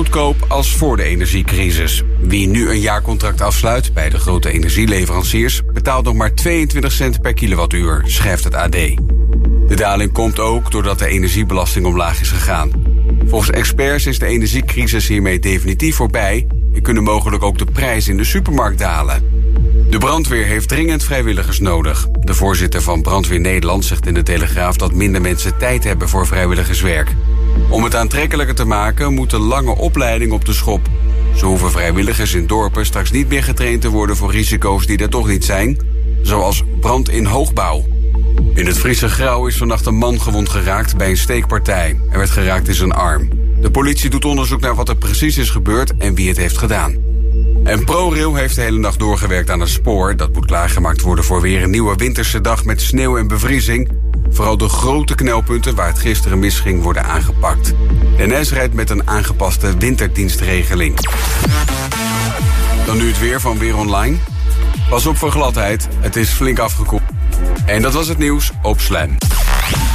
goedkoop als voor de energiecrisis. Wie nu een jaarcontract afsluit bij de grote energieleveranciers... betaalt nog maar 22 cent per kilowattuur, schrijft het AD. De daling komt ook doordat de energiebelasting omlaag is gegaan. Volgens experts is de energiecrisis hiermee definitief voorbij... en kunnen mogelijk ook de prijzen in de supermarkt dalen. De brandweer heeft dringend vrijwilligers nodig. De voorzitter van Brandweer Nederland zegt in de Telegraaf... dat minder mensen tijd hebben voor vrijwilligerswerk. Om het aantrekkelijker te maken moet een lange opleiding op de schop. Zo hoeven vrijwilligers in dorpen straks niet meer getraind te worden... voor risico's die er toch niet zijn, zoals brand in hoogbouw. In het Friese Grauw is vannacht een man gewond geraakt bij een steekpartij. Er werd geraakt in zijn arm. De politie doet onderzoek naar wat er precies is gebeurd en wie het heeft gedaan. En ProRail heeft de hele nacht doorgewerkt aan het spoor. Dat moet klaargemaakt worden voor weer een nieuwe winterse dag met sneeuw en bevriezing. Vooral de grote knelpunten waar het gisteren misging worden aangepakt. De NS rijdt met een aangepaste winterdienstregeling. Dan nu het weer van Weer Online. Pas op voor gladheid, het is flink afgekoeld. En dat was het nieuws op Slam.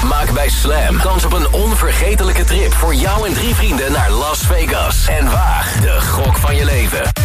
Maak bij Slam kans op een onvergetelijke trip voor jou en drie vrienden naar Las Vegas. En waag de gok van je leven.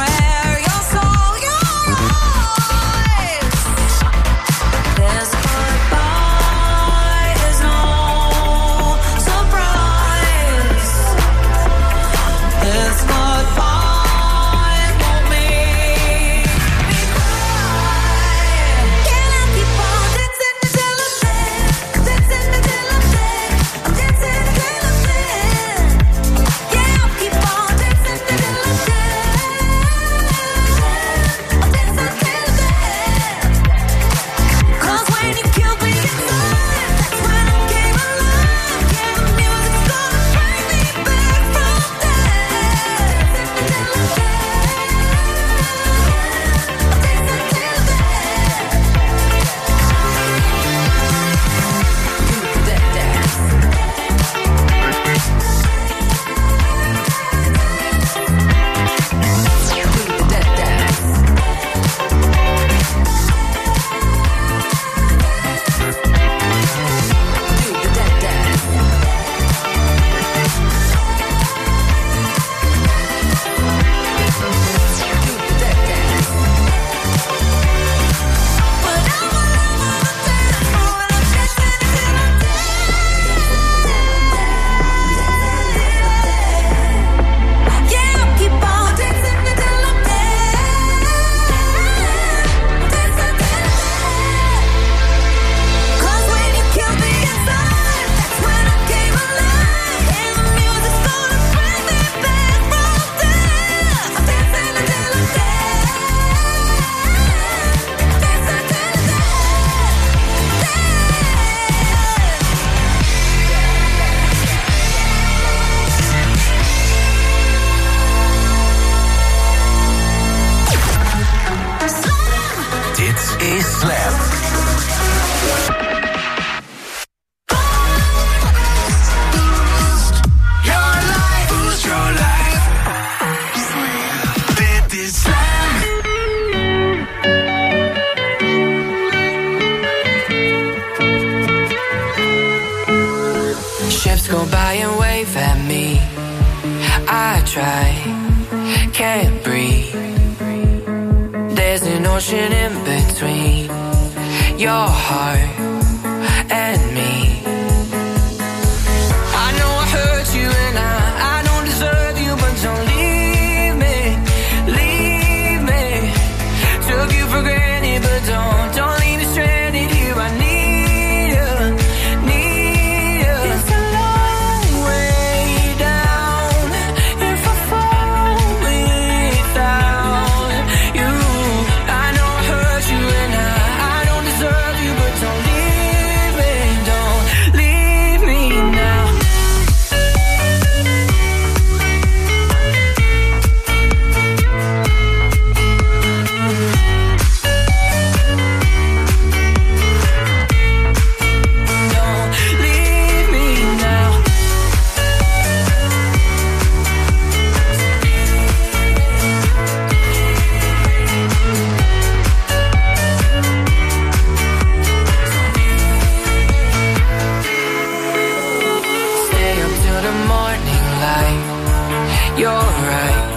you're right.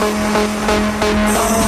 If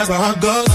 Cause my heart goes.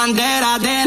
Bandera, digo